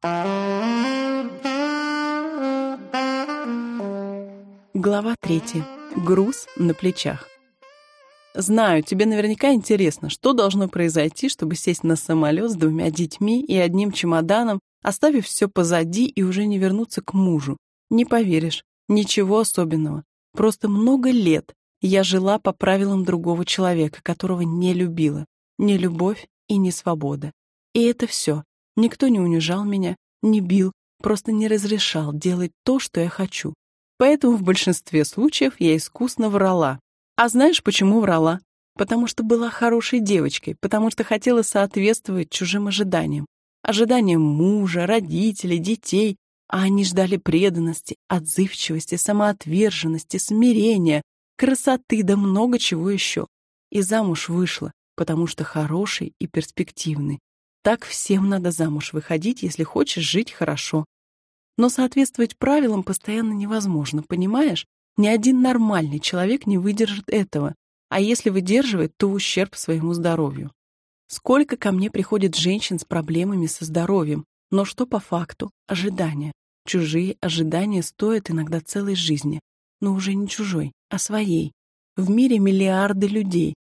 Глава третья. Груз на плечах. Знаю, тебе наверняка интересно, что должно произойти, чтобы сесть на самолет с двумя детьми и одним чемоданом, оставив все позади и уже не вернуться к мужу. Не поверишь, ничего особенного. Просто много лет я жила по правилам другого человека, которого не любила. Не любовь и не свобода. И это все. Никто не унижал меня, не бил, просто не разрешал делать то, что я хочу. Поэтому в большинстве случаев я искусно врала. А знаешь, почему врала? Потому что была хорошей девочкой, потому что хотела соответствовать чужим ожиданиям. Ожиданиям мужа, родителей, детей. А они ждали преданности, отзывчивости, самоотверженности, смирения, красоты да много чего еще. И замуж вышла, потому что хороший и перспективный. Так всем надо замуж выходить, если хочешь жить хорошо. Но соответствовать правилам постоянно невозможно, понимаешь? Ни один нормальный человек не выдержит этого, а если выдерживает, то ущерб своему здоровью. Сколько ко мне приходит женщин с проблемами со здоровьем, но что по факту? Ожидания. Чужие ожидания стоят иногда целой жизни, но уже не чужой, а своей. В мире миллиарды людей.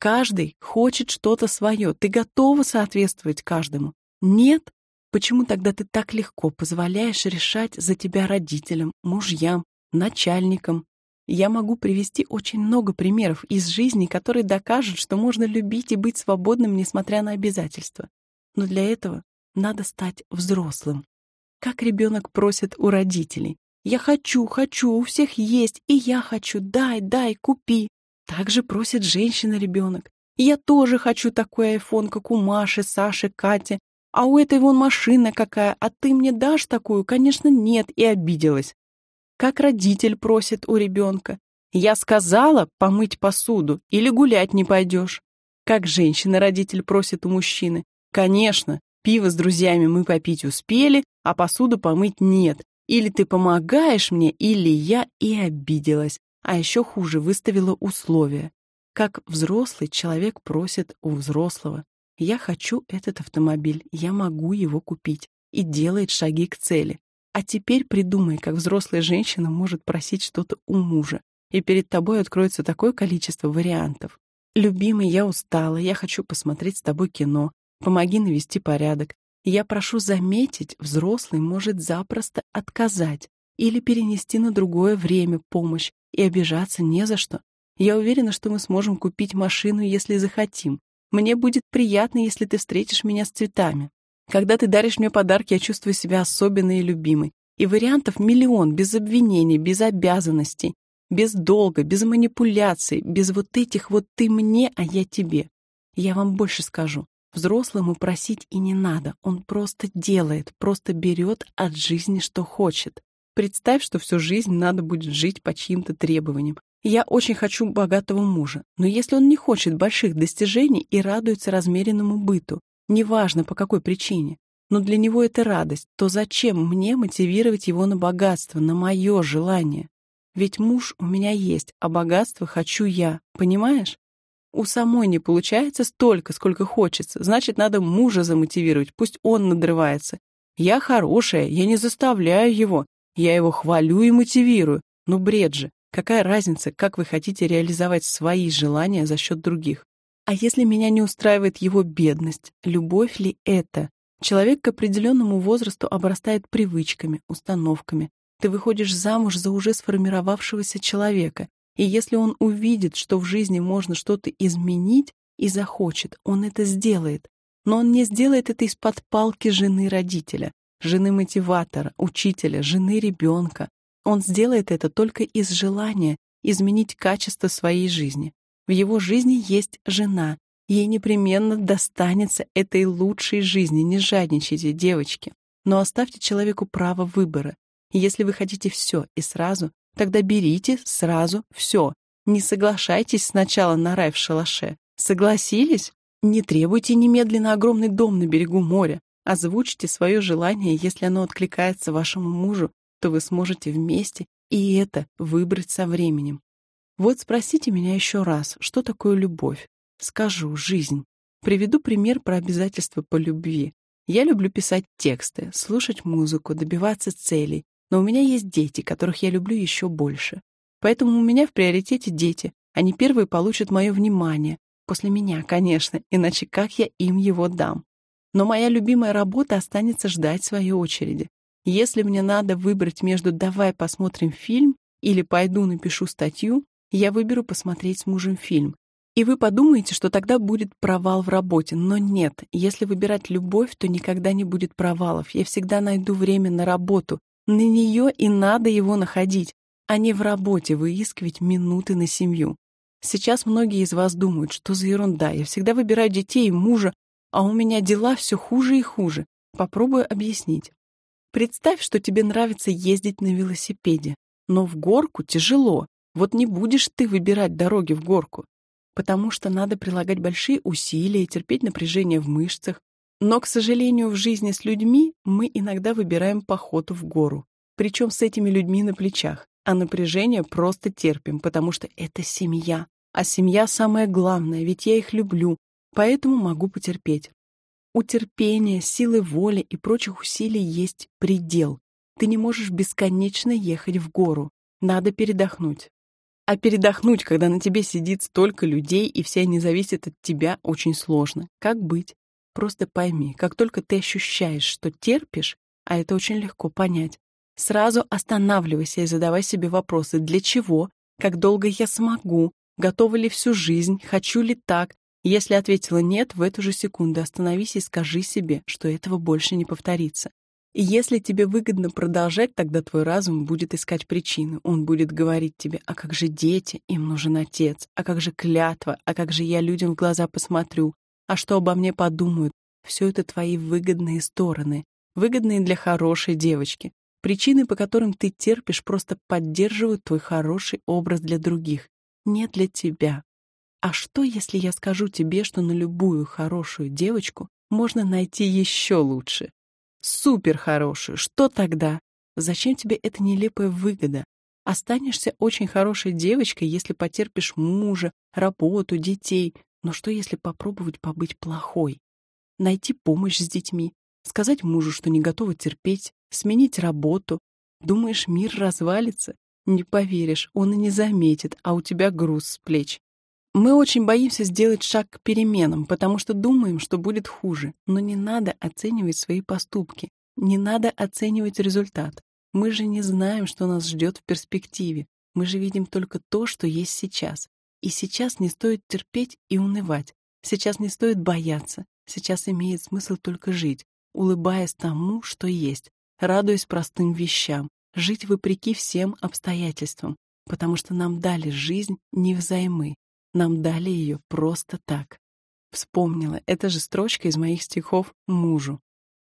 Каждый хочет что-то свое. Ты готова соответствовать каждому? Нет? Почему тогда ты так легко позволяешь решать за тебя родителям, мужьям, начальникам? Я могу привести очень много примеров из жизни, которые докажут, что можно любить и быть свободным, несмотря на обязательства. Но для этого надо стать взрослым. Как ребенок просит у родителей. «Я хочу, хочу, у всех есть, и я хочу, дай, дай, купи». Так же просит женщина-ребенок. «Я тоже хочу такой айфон, как у Маши, Саши, Кати, а у этой вон машина какая, а ты мне дашь такую? Конечно, нет, и обиделась. Как родитель просит у ребенка. Я сказала помыть посуду или гулять не пойдешь. Как женщина-родитель просит у мужчины. Конечно, пиво с друзьями мы попить успели, а посуду помыть нет. Или ты помогаешь мне, или я и обиделась. А еще хуже, выставила условия. Как взрослый человек просит у взрослого. Я хочу этот автомобиль, я могу его купить. И делает шаги к цели. А теперь придумай, как взрослая женщина может просить что-то у мужа. И перед тобой откроется такое количество вариантов. «Любимый, я устала, я хочу посмотреть с тобой кино. Помоги навести порядок. Я прошу заметить, взрослый может запросто отказать или перенести на другое время помощь и обижаться не за что. Я уверена, что мы сможем купить машину, если захотим. Мне будет приятно, если ты встретишь меня с цветами. Когда ты даришь мне подарки, я чувствую себя особенной и любимой. И вариантов миллион, без обвинений, без обязанностей, без долга, без манипуляций, без вот этих вот ты мне, а я тебе. Я вам больше скажу. Взрослому просить и не надо. Он просто делает, просто берет от жизни, что хочет. Представь, что всю жизнь надо будет жить по чьим-то требованиям, я очень хочу богатого мужа, но если он не хочет больших достижений и радуется размеренному быту, неважно по какой причине, но для него это радость, то зачем мне мотивировать его на богатство, на мое желание? Ведь муж у меня есть, а богатство хочу я, понимаешь? У самой не получается столько, сколько хочется, значит, надо мужа замотивировать, пусть он надрывается. Я хорошая, я не заставляю его, я его хвалю и мотивирую. Ну бред же. Какая разница, как вы хотите реализовать свои желания за счет других? А если меня не устраивает его бедность, любовь ли это? Человек к определенному возрасту обрастает привычками, установками. Ты выходишь замуж за уже сформировавшегося человека. И если он увидит, что в жизни можно что-то изменить и захочет, он это сделает. Но он не сделает это из-под палки жены родителя, жены мотиватора, учителя, жены ребенка. Он сделает это только из желания изменить качество своей жизни. В его жизни есть жена. Ей непременно достанется этой лучшей жизни. Не жадничайте, девочки. Но оставьте человеку право выбора. Если вы хотите все и сразу, тогда берите сразу все. Не соглашайтесь сначала на рай в шалаше. Согласились? Не требуйте немедленно огромный дом на берегу моря. Озвучьте свое желание, если оно откликается вашему мужу то вы сможете вместе и это выбрать со временем. Вот спросите меня еще раз, что такое любовь? Скажу, жизнь. Приведу пример про обязательства по любви. Я люблю писать тексты, слушать музыку, добиваться целей, но у меня есть дети, которых я люблю еще больше. Поэтому у меня в приоритете дети. Они первые получат мое внимание. После меня, конечно, иначе как я им его дам? Но моя любимая работа останется ждать своей очереди. Если мне надо выбрать между «давай посмотрим фильм» или «пойду напишу статью», я выберу посмотреть с мужем фильм. И вы подумаете, что тогда будет провал в работе. Но нет, если выбирать любовь, то никогда не будет провалов. Я всегда найду время на работу. На нее и надо его находить, а не в работе выискивать минуты на семью. Сейчас многие из вас думают, что за ерунда. Я всегда выбираю детей и мужа, а у меня дела все хуже и хуже. Попробую объяснить. Представь, что тебе нравится ездить на велосипеде, но в горку тяжело. Вот не будешь ты выбирать дороги в горку потому что надо прилагать большие усилия, терпеть напряжение в мышцах. Но, к сожалению, в жизни с людьми мы иногда выбираем поход в гору, причем с этими людьми на плечах, а напряжение просто терпим, потому что это семья. А семья самое главное, ведь я их люблю, поэтому могу потерпеть. У терпения, силы воли и прочих усилий есть предел. Ты не можешь бесконечно ехать в гору. Надо передохнуть. А передохнуть, когда на тебе сидит столько людей, и все они зависят от тебя, очень сложно. Как быть? Просто пойми, как только ты ощущаешь, что терпишь, а это очень легко понять, сразу останавливайся и задавай себе вопросы. Для чего? Как долго я смогу? Готова ли всю жизнь? Хочу ли так? Если ответила «нет», в эту же секунду остановись и скажи себе, что этого больше не повторится. И если тебе выгодно продолжать, тогда твой разум будет искать причины. Он будет говорить тебе, а как же дети, им нужен отец, а как же клятва, а как же я людям в глаза посмотрю, а что обо мне подумают. Все это твои выгодные стороны, выгодные для хорошей девочки. Причины, по которым ты терпишь, просто поддерживают твой хороший образ для других, не для тебя. А что, если я скажу тебе, что на любую хорошую девочку можно найти еще лучше? Супер хорошую. Что тогда? Зачем тебе эта нелепая выгода? Останешься очень хорошей девочкой, если потерпишь мужа, работу, детей. Но что, если попробовать побыть плохой? Найти помощь с детьми, сказать мужу, что не готова терпеть, сменить работу. Думаешь, мир развалится? Не поверишь, он и не заметит, а у тебя груз с плеч. Мы очень боимся сделать шаг к переменам, потому что думаем, что будет хуже. Но не надо оценивать свои поступки. Не надо оценивать результат. Мы же не знаем, что нас ждет в перспективе. Мы же видим только то, что есть сейчас. И сейчас не стоит терпеть и унывать. Сейчас не стоит бояться. Сейчас имеет смысл только жить, улыбаясь тому, что есть, радуясь простым вещам, жить вопреки всем обстоятельствам, потому что нам дали жизнь невзаймы, нам дали ее просто так. Вспомнила, это же строчка из моих стихов мужу.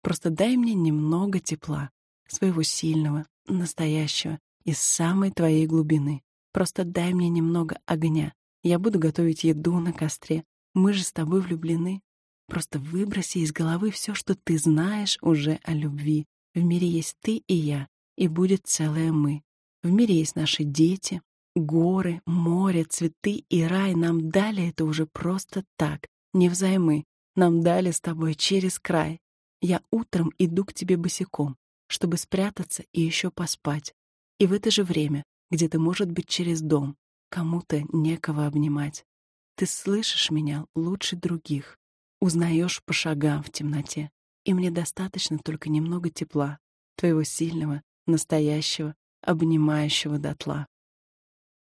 Просто дай мне немного тепла, своего сильного, настоящего, из самой твоей глубины. Просто дай мне немного огня. Я буду готовить еду на костре. Мы же с тобой влюблены. Просто выброси из головы все, что ты знаешь уже о любви. В мире есть ты и я, и будет целое мы. В мире есть наши дети, Горы, море, цветы и рай нам дали это уже просто так, не взаймы. Нам дали с тобой через край. Я утром иду к тебе босиком, чтобы спрятаться и еще поспать. И в это же время, где-то, может быть, через дом, кому-то некого обнимать. Ты слышишь меня лучше других, узнаешь по шагам в темноте, и мне достаточно только немного тепла, твоего сильного, настоящего, обнимающего дотла.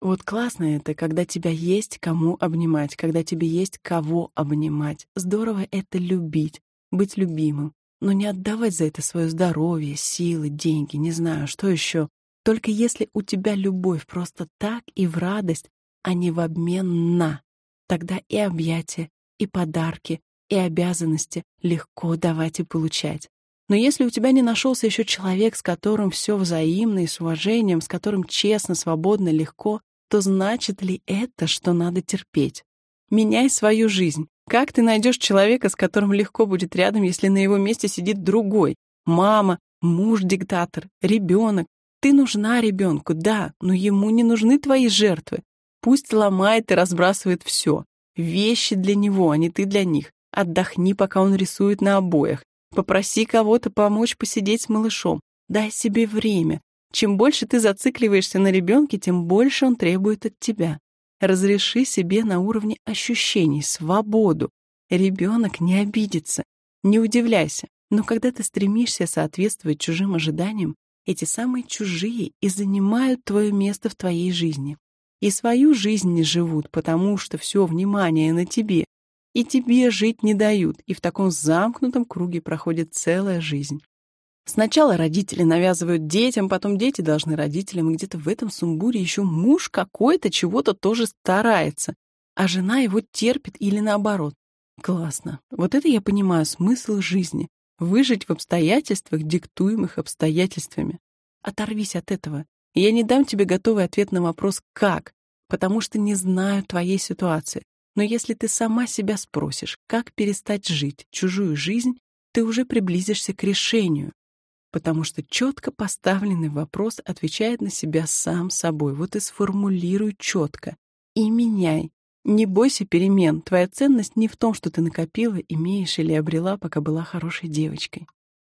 Вот классно это, когда тебя есть кому обнимать, когда тебе есть кого обнимать. Здорово это любить, быть любимым, но не отдавать за это свое здоровье, силы, деньги, не знаю, что еще. Только если у тебя любовь просто так и в радость, а не в обмен на, тогда и объятия, и подарки, и обязанности легко давать и получать. Но если у тебя не нашелся еще человек, с которым все взаимно и с уважением, с которым честно, свободно, легко, то значит ли это, что надо терпеть? Меняй свою жизнь. Как ты найдешь человека, с которым легко будет рядом, если на его месте сидит другой? Мама, муж-диктатор, ребенок. Ты нужна ребенку, да, но ему не нужны твои жертвы. Пусть ломает и разбрасывает все. Вещи для него, а не ты для них. Отдохни, пока он рисует на обоях. Попроси кого-то помочь посидеть с малышом. Дай себе время. Чем больше ты зацикливаешься на ребенке, тем больше он требует от тебя. Разреши себе на уровне ощущений свободу. Ребенок не обидится. Не удивляйся. Но когда ты стремишься соответствовать чужим ожиданиям, эти самые чужие и занимают твое место в твоей жизни. И свою жизнь не живут, потому что все внимание на тебе. И тебе жить не дают, и в таком замкнутом круге проходит целая жизнь. Сначала родители навязывают детям, потом дети должны родителям, и где-то в этом сумбуре еще муж какой-то чего-то тоже старается, а жена его терпит или наоборот. Классно. Вот это я понимаю смысл жизни. Выжить в обстоятельствах, диктуемых обстоятельствами. Оторвись от этого. Я не дам тебе готовый ответ на вопрос «как?», потому что не знаю твоей ситуации. Но если ты сама себя спросишь, как перестать жить чужую жизнь, ты уже приблизишься к решению потому что четко поставленный вопрос отвечает на себя сам собой. Вот и сформулируй четко. И меняй. Не бойся перемен. Твоя ценность не в том, что ты накопила, имеешь или обрела, пока была хорошей девочкой.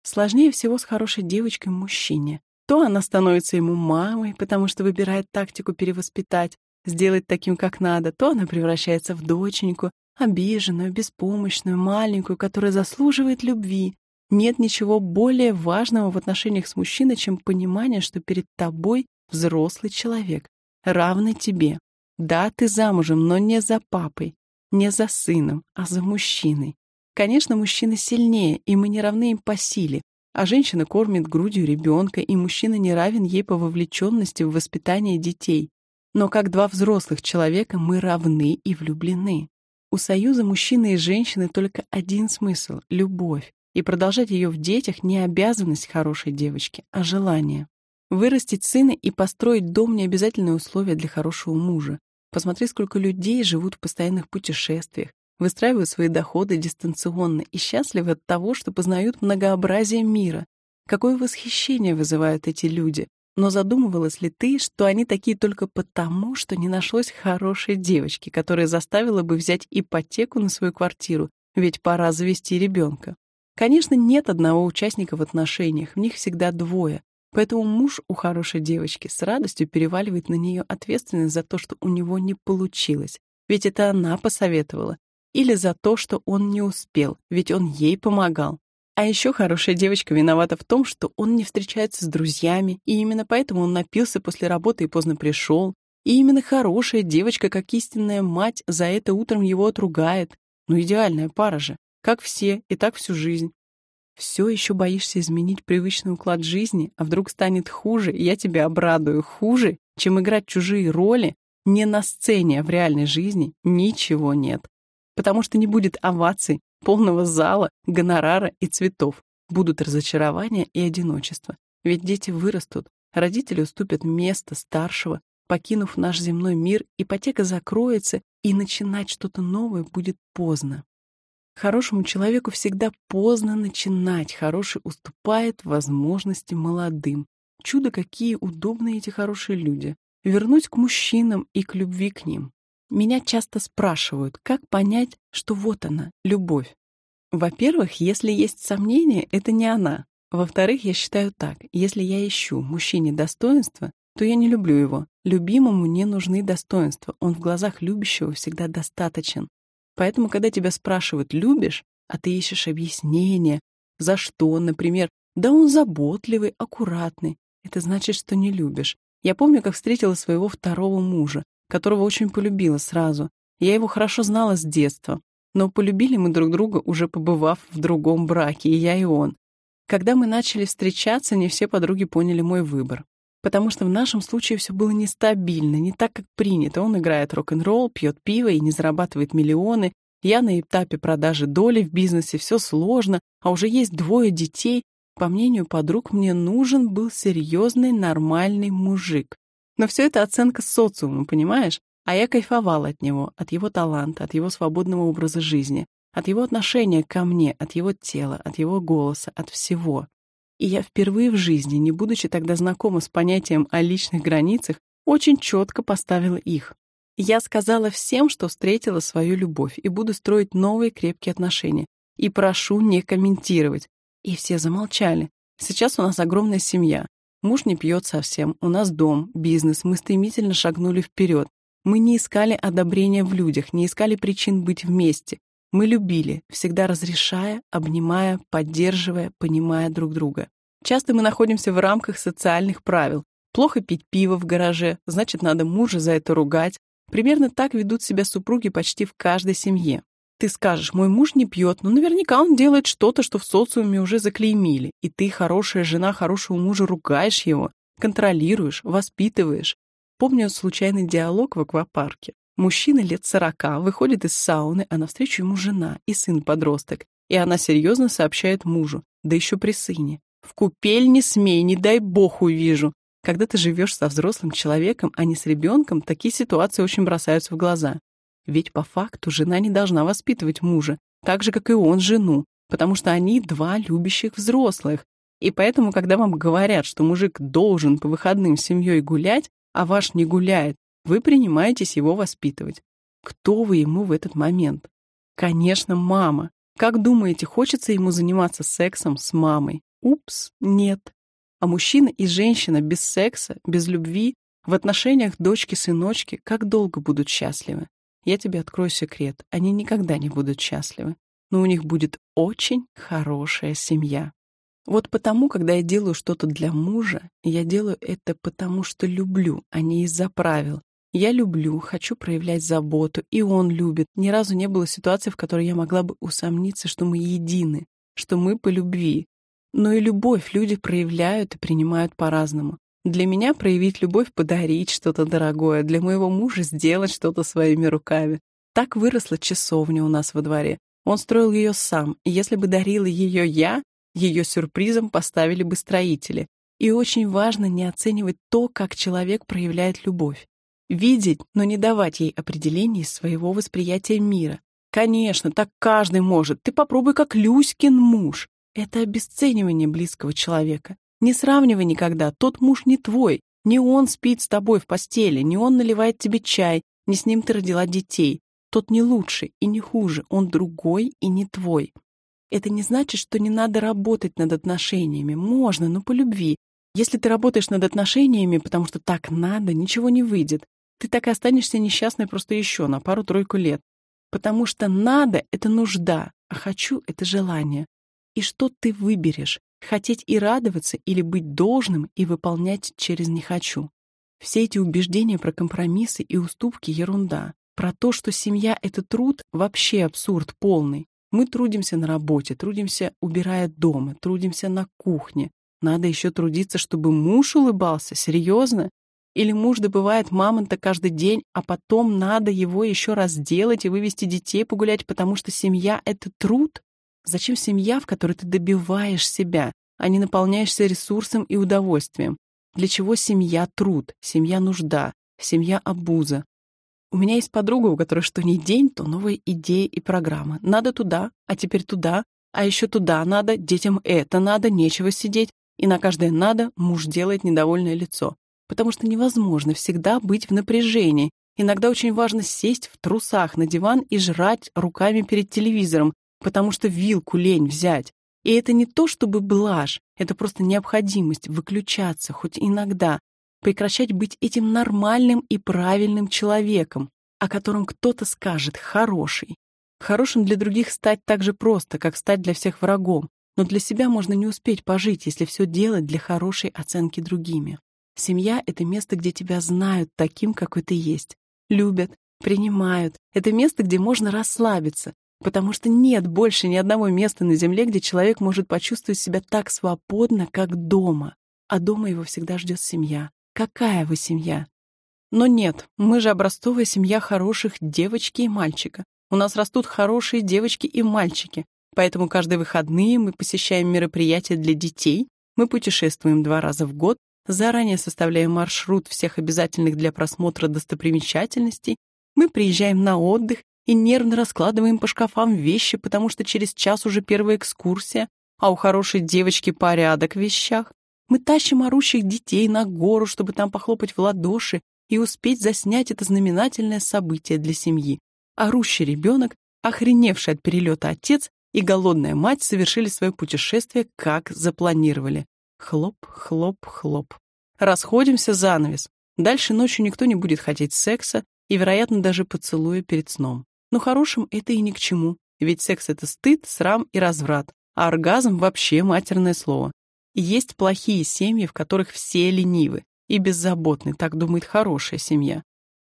Сложнее всего с хорошей девочкой мужчине. То она становится ему мамой, потому что выбирает тактику перевоспитать, сделать таким, как надо, то она превращается в доченьку, обиженную, беспомощную, маленькую, которая заслуживает любви, нет ничего более важного в отношениях с мужчиной, чем понимание, что перед тобой взрослый человек, равный тебе. Да, ты замужем, но не за папой, не за сыном, а за мужчиной. Конечно, мужчина сильнее, и мы не равны им по силе, а женщина кормит грудью ребенка, и мужчина не равен ей по вовлеченности в воспитание детей. Но как два взрослых человека мы равны и влюблены. У союза мужчины и женщины только один смысл — любовь. И продолжать ее в детях не обязанность хорошей девочки, а желание. Вырастить сына и построить дом — не обязательное условие для хорошего мужа. Посмотри, сколько людей живут в постоянных путешествиях, выстраивают свои доходы дистанционно и счастливы от того, что познают многообразие мира. Какое восхищение вызывают эти люди. Но задумывалась ли ты, что они такие только потому, что не нашлось хорошей девочки, которая заставила бы взять ипотеку на свою квартиру, ведь пора завести ребенка? Конечно, нет одного участника в отношениях, в них всегда двое. Поэтому муж у хорошей девочки с радостью переваливает на нее ответственность за то, что у него не получилось, ведь это она посоветовала, или за то, что он не успел, ведь он ей помогал. А еще хорошая девочка виновата в том, что он не встречается с друзьями, и именно поэтому он напился после работы и поздно пришел. И именно хорошая девочка, как истинная мать, за это утром его отругает. Ну, идеальная пара же. Как все, и так всю жизнь. Все еще боишься изменить привычный уклад жизни, а вдруг станет хуже, и я тебя обрадую, хуже, чем играть чужие роли, не на сцене, а в реальной жизни ничего нет. Потому что не будет оваций, полного зала, гонорара и цветов. Будут разочарования и одиночество. Ведь дети вырастут, родители уступят место старшего, покинув наш земной мир, ипотека закроется, и начинать что-то новое будет поздно. Хорошему человеку всегда поздно начинать, хороший уступает возможности молодым. Чудо, какие удобные эти хорошие люди. Вернуть к мужчинам и к любви к ним. Меня часто спрашивают, как понять, что вот она, любовь. Во-первых, если есть сомнения, это не она. Во-вторых, я считаю так, если я ищу мужчине достоинства, то я не люблю его. Любимому не нужны достоинства, он в глазах любящего всегда достаточен. Поэтому, когда тебя спрашивают «любишь?», а ты ищешь объяснение, за что, например, «да он заботливый, аккуратный», это значит, что не любишь. Я помню, как встретила своего второго мужа, которого очень полюбила сразу. Я его хорошо знала с детства, но полюбили мы друг друга, уже побывав в другом браке, и я, и он. Когда мы начали встречаться, не все подруги поняли мой выбор потому что в нашем случае все было нестабильно, не так, как принято. Он играет рок-н-ролл, пьет пиво и не зарабатывает миллионы. Я на этапе продажи доли в бизнесе, все сложно, а уже есть двое детей. По мнению подруг, мне нужен был серьезный, нормальный мужик. Но все это оценка социума, понимаешь? А я кайфовала от него, от его таланта, от его свободного образа жизни, от его отношения ко мне, от его тела, от его голоса, от всего. И я впервые в жизни, не будучи тогда знакома с понятием о личных границах, очень четко поставила их. Я сказала всем, что встретила свою любовь и буду строить новые крепкие отношения. И прошу не комментировать. И все замолчали. Сейчас у нас огромная семья. Муж не пьет совсем, у нас дом, бизнес, мы стремительно шагнули вперед. Мы не искали одобрения в людях, не искали причин быть вместе. Мы любили, всегда разрешая, обнимая, поддерживая, понимая друг друга. Часто мы находимся в рамках социальных правил. Плохо пить пиво в гараже, значит, надо мужа за это ругать. Примерно так ведут себя супруги почти в каждой семье. Ты скажешь, мой муж не пьет, но наверняка он делает что-то, что в социуме уже заклеймили. И ты, хорошая жена хорошего мужа, ругаешь его, контролируешь, воспитываешь. Помню случайный диалог в аквапарке. Мужчина лет сорока выходит из сауны, а навстречу ему жена и сын-подросток. И она серьезно сообщает мужу, да еще при сыне. «В купель не смей, не дай бог увижу». Когда ты живешь со взрослым человеком, а не с ребенком, такие ситуации очень бросаются в глаза. Ведь по факту жена не должна воспитывать мужа, так же, как и он жену, потому что они два любящих взрослых. И поэтому, когда вам говорят, что мужик должен по выходным с семьей гулять, а ваш не гуляет, вы принимаетесь его воспитывать. Кто вы ему в этот момент? Конечно, мама. Как думаете, хочется ему заниматься сексом с мамой? Упс, нет. А мужчина и женщина без секса, без любви, в отношениях дочки-сыночки как долго будут счастливы? Я тебе открою секрет. Они никогда не будут счастливы. Но у них будет очень хорошая семья. Вот потому, когда я делаю что-то для мужа, я делаю это потому, что люблю, а не из-за правил. Я люблю, хочу проявлять заботу, и он любит. Ни разу не было ситуации, в которой я могла бы усомниться, что мы едины, что мы по любви. Но и любовь люди проявляют и принимают по-разному. Для меня проявить любовь — подарить что-то дорогое, для моего мужа сделать что-то своими руками. Так выросла часовня у нас во дворе. Он строил ее сам, и если бы дарила ее я, ее сюрпризом поставили бы строители. И очень важно не оценивать то, как человек проявляет любовь. Видеть, но не давать ей определений своего восприятия мира. Конечно, так каждый может. Ты попробуй, как Люськин муж. Это обесценивание близкого человека. Не сравнивай никогда, тот муж не твой, не он спит с тобой в постели, не он наливает тебе чай, не с ним ты родила детей. Тот не лучше и не хуже, он другой и не твой. Это не значит, что не надо работать над отношениями. Можно, но по любви. Если ты работаешь над отношениями, потому что так надо, ничего не выйдет. Ты так и останешься несчастной просто еще на пару-тройку лет. Потому что надо — это нужда, а хочу — это желание. И что ты выберешь? Хотеть и радоваться или быть должным и выполнять через «не хочу». Все эти убеждения про компромиссы и уступки — ерунда. Про то, что семья — это труд, вообще абсурд полный. Мы трудимся на работе, трудимся, убирая дома, трудимся на кухне. Надо еще трудиться, чтобы муж улыбался. Серьезно? Или муж добывает мамонта каждый день, а потом надо его еще раз делать и вывести детей погулять, потому что семья — это труд? Зачем семья, в которой ты добиваешь себя, а не наполняешься ресурсом и удовольствием? Для чего семья — труд, семья — нужда, семья — обуза? У меня есть подруга, у которой что ни день, то новые идеи и программы. Надо туда, а теперь туда, а еще туда надо, детям это надо, нечего сидеть. И на каждое «надо» муж делает недовольное лицо. Потому что невозможно всегда быть в напряжении. Иногда очень важно сесть в трусах на диван и жрать руками перед телевизором, потому что вилку лень взять. И это не то чтобы блажь, это просто необходимость выключаться хоть иногда, прекращать быть этим нормальным и правильным человеком, о котором кто-то скажет «хороший». Хорошим для других стать так же просто, как стать для всех врагом, но для себя можно не успеть пожить, если все делать для хорошей оценки другими. Семья — это место, где тебя знают таким, какой ты есть. Любят, принимают. Это место, где можно расслабиться, потому что нет больше ни одного места на земле, где человек может почувствовать себя так свободно, как дома. А дома его всегда ждет семья. Какая вы семья? Но нет, мы же образцовая семья хороших девочки и мальчика. У нас растут хорошие девочки и мальчики. Поэтому каждые выходные мы посещаем мероприятия для детей, мы путешествуем два раза в год, заранее составляем маршрут всех обязательных для просмотра достопримечательностей, мы приезжаем на отдых и нервно раскладываем по шкафам вещи, потому что через час уже первая экскурсия, а у хорошей девочки порядок в вещах. Мы тащим орущих детей на гору, чтобы там похлопать в ладоши и успеть заснять это знаменательное событие для семьи. Орущий ребенок, охреневший от перелета отец и голодная мать совершили свое путешествие, как запланировали. Хлоп, хлоп, хлоп. Расходимся занавес. Дальше ночью никто не будет хотеть секса и, вероятно, даже поцелуя перед сном. Но хорошим это и ни к чему, ведь секс — это стыд, срам и разврат, а оргазм — вообще матерное слово. Есть плохие семьи, в которых все ленивы и беззаботны, так думает хорошая семья.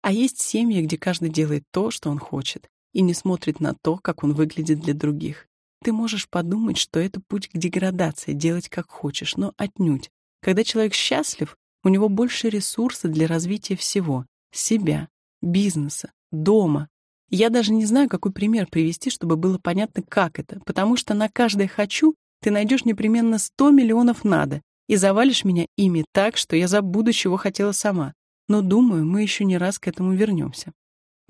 А есть семьи, где каждый делает то, что он хочет, и не смотрит на то, как он выглядит для других. Ты можешь подумать, что это путь к деградации, делать как хочешь, но отнюдь. Когда человек счастлив, у него больше ресурса для развития всего — себя, бизнеса, дома. Я даже не знаю, какой пример привести, чтобы было понятно, как это, потому что на каждое «хочу» ты найдешь непременно 100 миллионов «надо» и завалишь меня ими так, что я забуду, чего хотела сама. Но, думаю, мы еще не раз к этому вернемся.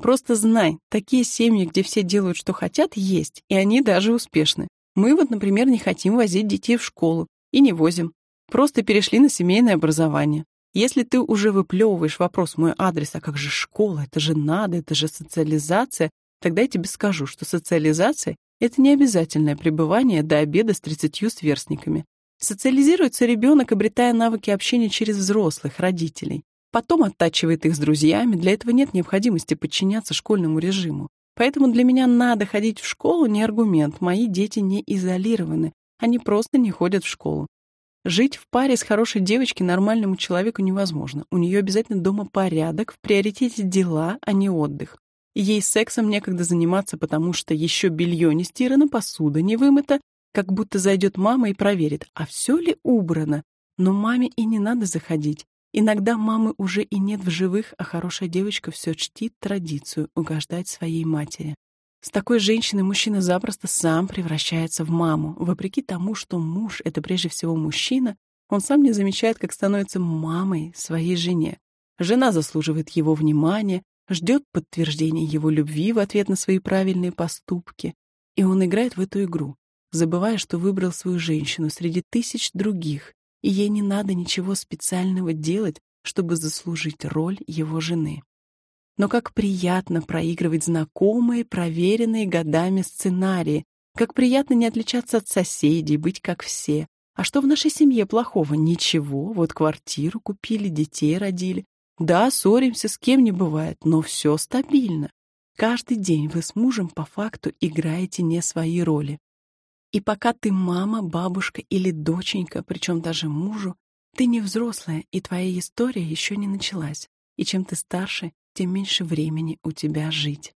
Просто знай, такие семьи, где все делают, что хотят, есть, и они даже успешны. Мы вот, например, не хотим возить детей в школу, и не возим. Просто перешли на семейное образование. Если ты уже выплевываешь вопрос мой адрес, а как же школа, это же надо, это же социализация, тогда я тебе скажу, что социализация — это не обязательное пребывание до обеда с 30 сверстниками. Социализируется ребенок, обретая навыки общения через взрослых, родителей. Потом оттачивает их с друзьями, для этого нет необходимости подчиняться школьному режиму. Поэтому для меня надо ходить в школу не аргумент, мои дети не изолированы, они просто не ходят в школу. Жить в паре с хорошей девочкой нормальному человеку невозможно. У нее обязательно дома порядок, в приоритете дела, а не отдых. Ей сексом некогда заниматься, потому что еще белье не стирано, посуда не вымыта, как будто зайдет мама и проверит, а все ли убрано. Но маме и не надо заходить. Иногда мамы уже и нет в живых, а хорошая девочка все чтит традицию угождать своей матери. С такой женщиной мужчина запросто сам превращается в маму. Вопреки тому, что муж — это прежде всего мужчина, он сам не замечает, как становится мамой своей жене. Жена заслуживает его внимания, ждет подтверждения его любви в ответ на свои правильные поступки. И он играет в эту игру, забывая, что выбрал свою женщину среди тысяч других, и ей не надо ничего специального делать, чтобы заслужить роль его жены. Но как приятно проигрывать знакомые, проверенные годами сценарии, как приятно не отличаться от соседей, быть как все. А что в нашей семье плохого? Ничего, вот квартиру купили, детей родили. Да, ссоримся, с кем не бывает, но все стабильно. Каждый день вы с мужем по факту играете не свои роли. И пока ты мама, бабушка или доченька, причем даже мужу, ты не взрослая, и твоя история еще не началась. И чем ты старше, тем меньше времени у тебя жить.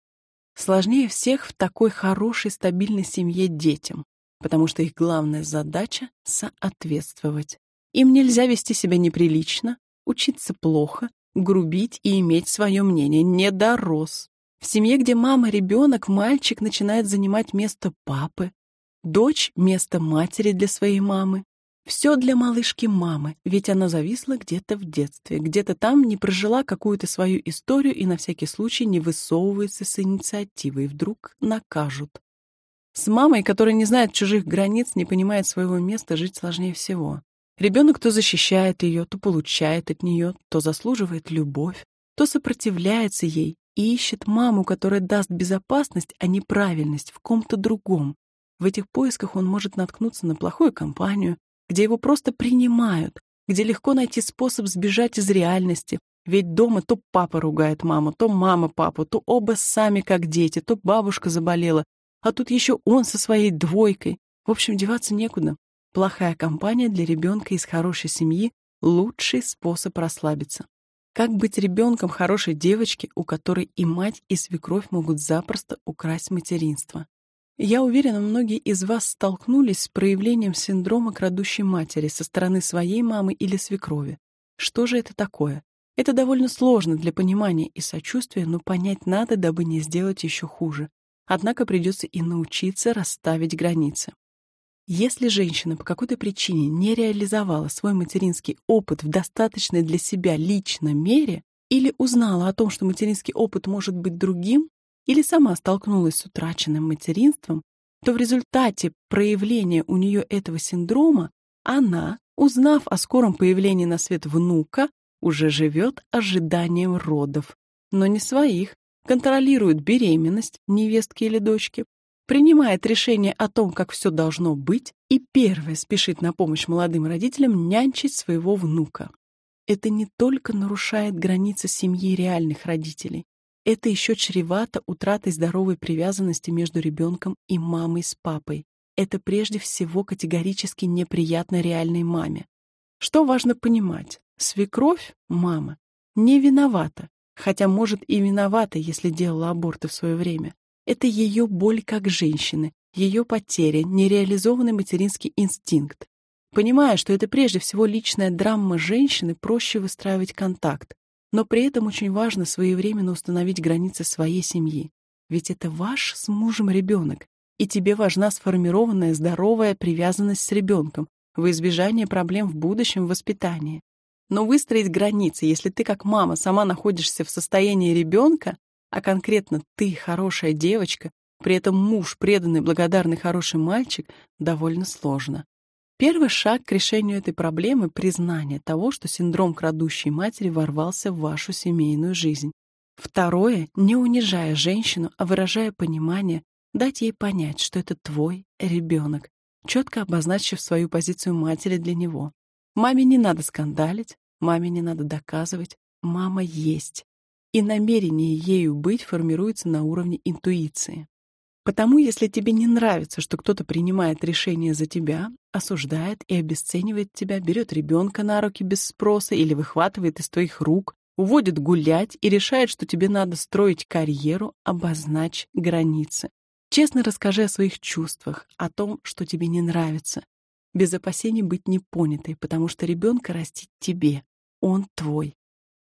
Сложнее всех в такой хорошей, стабильной семье детям, потому что их главная задача — соответствовать. Им нельзя вести себя неприлично, учиться плохо, грубить и иметь свое мнение. Не дорос. В семье, где мама, ребенок, мальчик начинает занимать место папы, Дочь — место матери для своей мамы. Все для малышки мамы, ведь она зависла где-то в детстве, где-то там не прожила какую-то свою историю и на всякий случай не высовывается с инициативой, вдруг накажут. С мамой, которая не знает чужих границ, не понимает своего места, жить сложнее всего. Ребенок то защищает ее, то получает от нее, то заслуживает любовь, то сопротивляется ей и ищет маму, которая даст безопасность, а не правильность в ком-то другом, в этих поисках он может наткнуться на плохую компанию, где его просто принимают, где легко найти способ сбежать из реальности, ведь дома то папа ругает маму, то мама папу, то оба сами как дети, то бабушка заболела, а тут еще он со своей двойкой. В общем, деваться некуда. Плохая компания для ребенка из хорошей семьи — лучший способ расслабиться. Как быть ребенком хорошей девочки, у которой и мать, и свекровь могут запросто украсть материнство? Я уверена, многие из вас столкнулись с проявлением синдрома крадущей матери со стороны своей мамы или свекрови. Что же это такое? Это довольно сложно для понимания и сочувствия, но понять надо, дабы не сделать еще хуже. Однако придется и научиться расставить границы. Если женщина по какой-то причине не реализовала свой материнский опыт в достаточной для себя лично мере или узнала о том, что материнский опыт может быть другим, или сама столкнулась с утраченным материнством, то в результате проявления у нее этого синдрома она, узнав о скором появлении на свет внука, уже живет ожиданием родов, но не своих, контролирует беременность невестки или дочки, принимает решение о том, как все должно быть, и первое спешит на помощь молодым родителям нянчить своего внука. Это не только нарушает границы семьи реальных родителей, это еще чревато утратой здоровой привязанности между ребенком и мамой с папой. Это прежде всего категорически неприятно реальной маме. Что важно понимать? Свекровь, мама, не виновата, хотя, может, и виновата, если делала аборты в свое время. Это ее боль как женщины, ее потеря, нереализованный материнский инстинкт. Понимая, что это прежде всего личная драма женщины, проще выстраивать контакт. Но при этом очень важно своевременно установить границы своей семьи. Ведь это ваш с мужем ребенок, и тебе важна сформированная здоровая привязанность с ребенком в избежание проблем в будущем воспитании. Но выстроить границы, если ты как мама сама находишься в состоянии ребенка, а конкретно ты хорошая девочка, при этом муж преданный, благодарный, хороший мальчик, довольно сложно. Первый шаг к решению этой проблемы — признание того, что синдром крадущей матери ворвался в вашу семейную жизнь. Второе — не унижая женщину, а выражая понимание, дать ей понять, что это твой ребенок, четко обозначив свою позицию матери для него. Маме не надо скандалить, маме не надо доказывать, мама есть. И намерение ею быть формируется на уровне интуиции. Потому если тебе не нравится, что кто-то принимает решение за тебя, осуждает и обесценивает тебя, берет ребенка на руки без спроса или выхватывает из твоих рук, уводит гулять и решает, что тебе надо строить карьеру, обозначь границы. Честно расскажи о своих чувствах, о том, что тебе не нравится. Без опасений быть непонятой, потому что ребенка растить тебе. Он твой.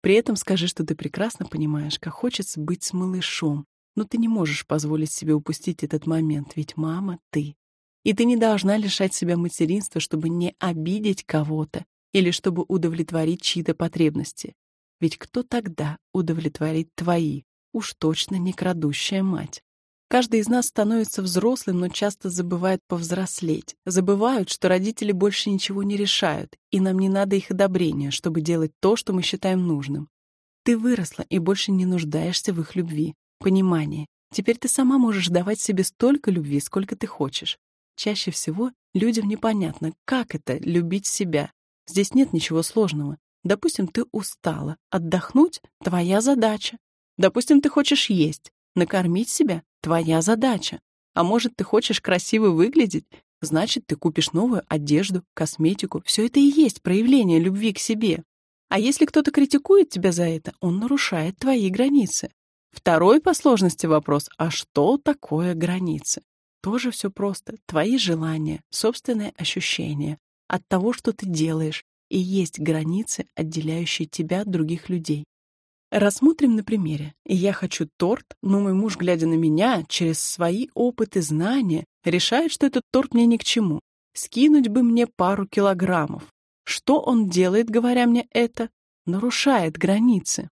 При этом скажи, что ты прекрасно понимаешь, как хочется быть с малышом, но ты не можешь позволить себе упустить этот момент, ведь мама — ты. И ты не должна лишать себя материнства, чтобы не обидеть кого-то или чтобы удовлетворить чьи-то потребности. Ведь кто тогда удовлетворит твои? Уж точно не крадущая мать. Каждый из нас становится взрослым, но часто забывает повзрослеть. Забывают, что родители больше ничего не решают, и нам не надо их одобрения, чтобы делать то, что мы считаем нужным. Ты выросла и больше не нуждаешься в их любви, понимании. Теперь ты сама можешь давать себе столько любви, сколько ты хочешь. Чаще всего людям непонятно, как это — любить себя. Здесь нет ничего сложного. Допустим, ты устала. Отдохнуть — твоя задача. Допустим, ты хочешь есть. Накормить себя — твоя задача. А может, ты хочешь красиво выглядеть? Значит, ты купишь новую одежду, косметику. Все это и есть проявление любви к себе. А если кто-то критикует тебя за это, он нарушает твои границы. Второй по сложности вопрос — а что такое границы? Тоже все просто. Твои желания, собственные ощущения от того, что ты делаешь, и есть границы, отделяющие тебя от других людей. Рассмотрим на примере. Я хочу торт, но мой муж, глядя на меня, через свои опыты знания, решает, что этот торт мне ни к чему. Скинуть бы мне пару килограммов. Что он делает, говоря мне это? Нарушает границы.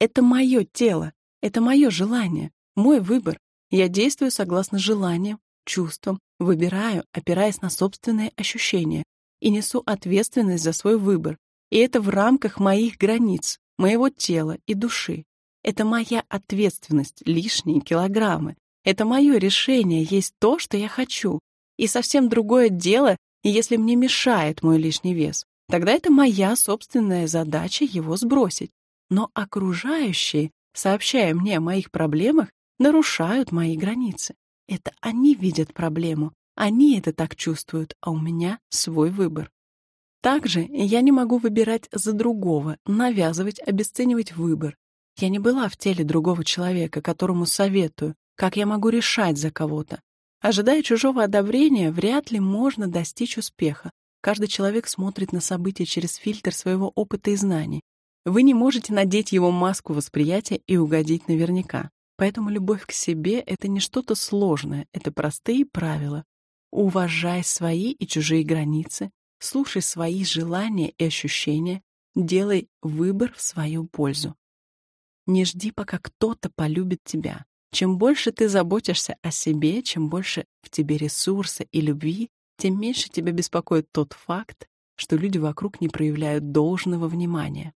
Это мое тело, это мое желание, мой выбор. Я действую согласно желаниям, чувствам, выбираю, опираясь на собственные ощущения, и несу ответственность за свой выбор. И это в рамках моих границ, моего тела и души. Это моя ответственность, лишние килограммы. Это мое решение есть то, что я хочу. И совсем другое дело, если мне мешает мой лишний вес. Тогда это моя собственная задача его сбросить. Но окружающие, сообщая мне о моих проблемах, нарушают мои границы. Это они видят проблему, они это так чувствуют, а у меня свой выбор. Также я не могу выбирать за другого, навязывать, обесценивать выбор. Я не была в теле другого человека, которому советую, как я могу решать за кого-то. Ожидая чужого одобрения, вряд ли можно достичь успеха. Каждый человек смотрит на события через фильтр своего опыта и знаний. Вы не можете надеть его маску восприятия и угодить наверняка. Поэтому любовь к себе — это не что-то сложное, это простые правила. Уважай свои и чужие границы, Слушай свои желания и ощущения, делай выбор в свою пользу. Не жди, пока кто-то полюбит тебя. Чем больше ты заботишься о себе, чем больше в тебе ресурса и любви, тем меньше тебя беспокоит тот факт, что люди вокруг не проявляют должного внимания.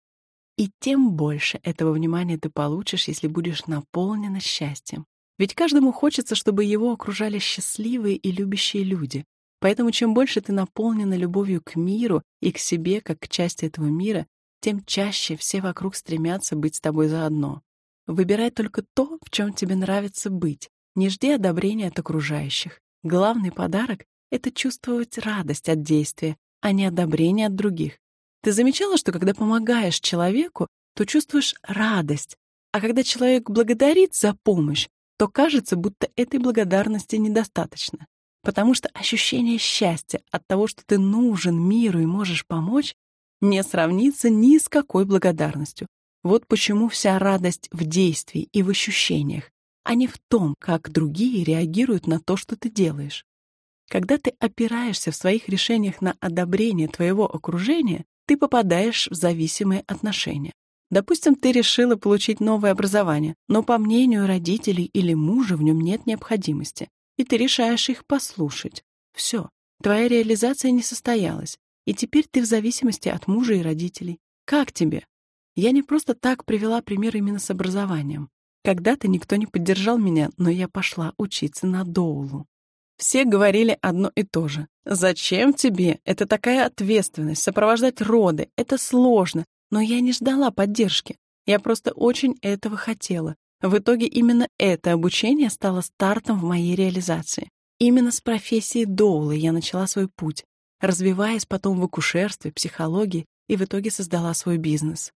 И тем больше этого внимания ты получишь, если будешь наполнена счастьем. Ведь каждому хочется, чтобы его окружали счастливые и любящие люди. Поэтому чем больше ты наполнена любовью к миру и к себе, как к части этого мира, тем чаще все вокруг стремятся быть с тобой заодно. Выбирай только то, в чем тебе нравится быть. Не жди одобрения от окружающих. Главный подарок — это чувствовать радость от действия, а не одобрение от других. Ты замечала, что когда помогаешь человеку, то чувствуешь радость, а когда человек благодарит за помощь, то кажется, будто этой благодарности недостаточно. Потому что ощущение счастья от того, что ты нужен миру и можешь помочь, не сравнится ни с какой благодарностью. Вот почему вся радость в действии и в ощущениях, а не в том, как другие реагируют на то, что ты делаешь. Когда ты опираешься в своих решениях на одобрение твоего окружения, ты попадаешь в зависимые отношения. Допустим, ты решила получить новое образование, но по мнению родителей или мужа в нем нет необходимости, и ты решаешь их послушать. Все, твоя реализация не состоялась, и теперь ты в зависимости от мужа и родителей. Как тебе? Я не просто так привела пример именно с образованием. Когда-то никто не поддержал меня, но я пошла учиться на Доулу. Все говорили одно и то же. «Зачем тебе? Это такая ответственность, сопровождать роды. Это сложно. Но я не ждала поддержки. Я просто очень этого хотела. В итоге именно это обучение стало стартом в моей реализации. Именно с профессии доулы я начала свой путь, развиваясь потом в акушерстве, психологии и в итоге создала свой бизнес.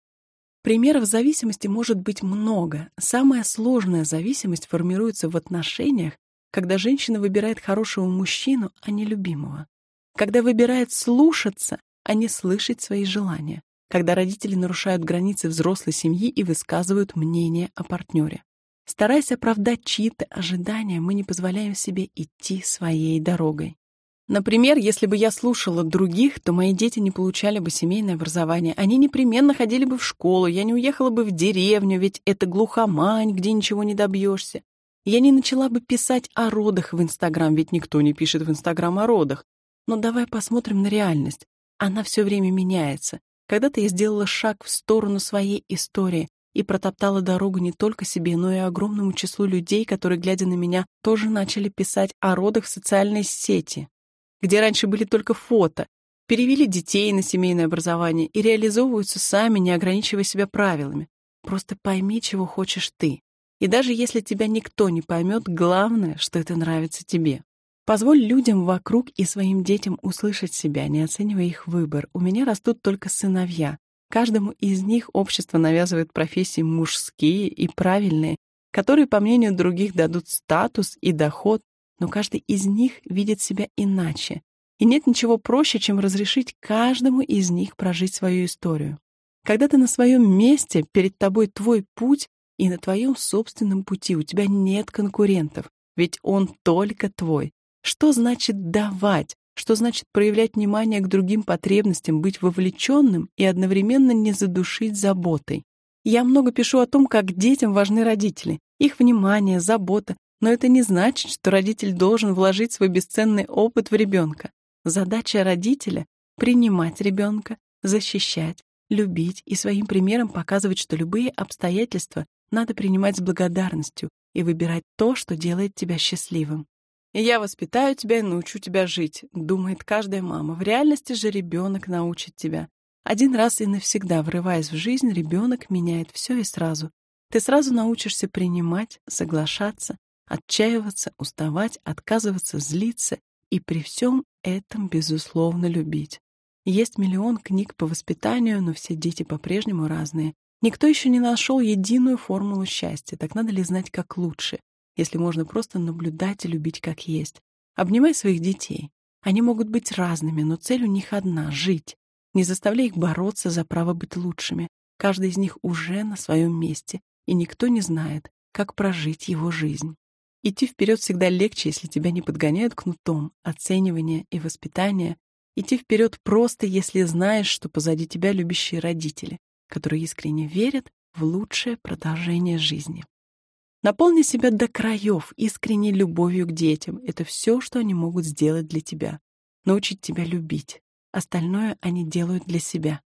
Примеров зависимости может быть много. Самая сложная зависимость формируется в отношениях, когда женщина выбирает хорошего мужчину, а не любимого. Когда выбирает слушаться, а не слышать свои желания когда родители нарушают границы взрослой семьи и высказывают мнение о партнере. Стараясь оправдать чьи-то ожидания, мы не позволяем себе идти своей дорогой. Например, если бы я слушала других, то мои дети не получали бы семейное образование. Они непременно ходили бы в школу, я не уехала бы в деревню, ведь это глухомань, где ничего не добьешься. Я не начала бы писать о родах в Инстаграм, ведь никто не пишет в Инстаграм о родах. Но давай посмотрим на реальность. Она все время меняется. Когда-то я сделала шаг в сторону своей истории и протоптала дорогу не только себе, но и огромному числу людей, которые, глядя на меня, тоже начали писать о родах в социальной сети, где раньше были только фото, перевели детей на семейное образование и реализовываются сами, не ограничивая себя правилами. Просто пойми, чего хочешь ты. И даже если тебя никто не поймет, главное, что это нравится тебе. Позволь людям вокруг и своим детям услышать себя, не оценивая их выбор. У меня растут только сыновья. Каждому из них общество навязывает профессии мужские и правильные, которые, по мнению других, дадут статус и доход, но каждый из них видит себя иначе. И нет ничего проще, чем разрешить каждому из них прожить свою историю. Когда ты на своем месте, перед тобой твой путь, и на твоем собственном пути у тебя нет конкурентов, ведь он только твой. Что значит давать? Что значит проявлять внимание к другим потребностям, быть вовлеченным и одновременно не задушить заботой? Я много пишу о том, как детям важны родители, их внимание, забота, но это не значит, что родитель должен вложить свой бесценный опыт в ребенка. Задача родителя — принимать ребенка, защищать, любить и своим примером показывать, что любые обстоятельства надо принимать с благодарностью и выбирать то, что делает тебя счастливым. «Я воспитаю тебя и научу тебя жить», — думает каждая мама. В реальности же ребенок научит тебя. Один раз и навсегда, врываясь в жизнь, ребенок меняет все и сразу. Ты сразу научишься принимать, соглашаться, отчаиваться, уставать, отказываться, злиться и при всем этом, безусловно, любить. Есть миллион книг по воспитанию, но все дети по-прежнему разные. Никто еще не нашел единую формулу счастья, так надо ли знать, как лучше? если можно просто наблюдать и любить как есть. Обнимай своих детей. Они могут быть разными, но цель у них одна — жить. Не заставляй их бороться за право быть лучшими. Каждый из них уже на своем месте, и никто не знает, как прожить его жизнь. Идти вперед всегда легче, если тебя не подгоняют кнутом, оценивание и воспитание. Идти вперед просто, если знаешь, что позади тебя любящие родители, которые искренне верят в лучшее продолжение жизни. Наполни себя до краев искренней любовью к детям. Это все, что они могут сделать для тебя. Научить тебя любить. Остальное они делают для себя.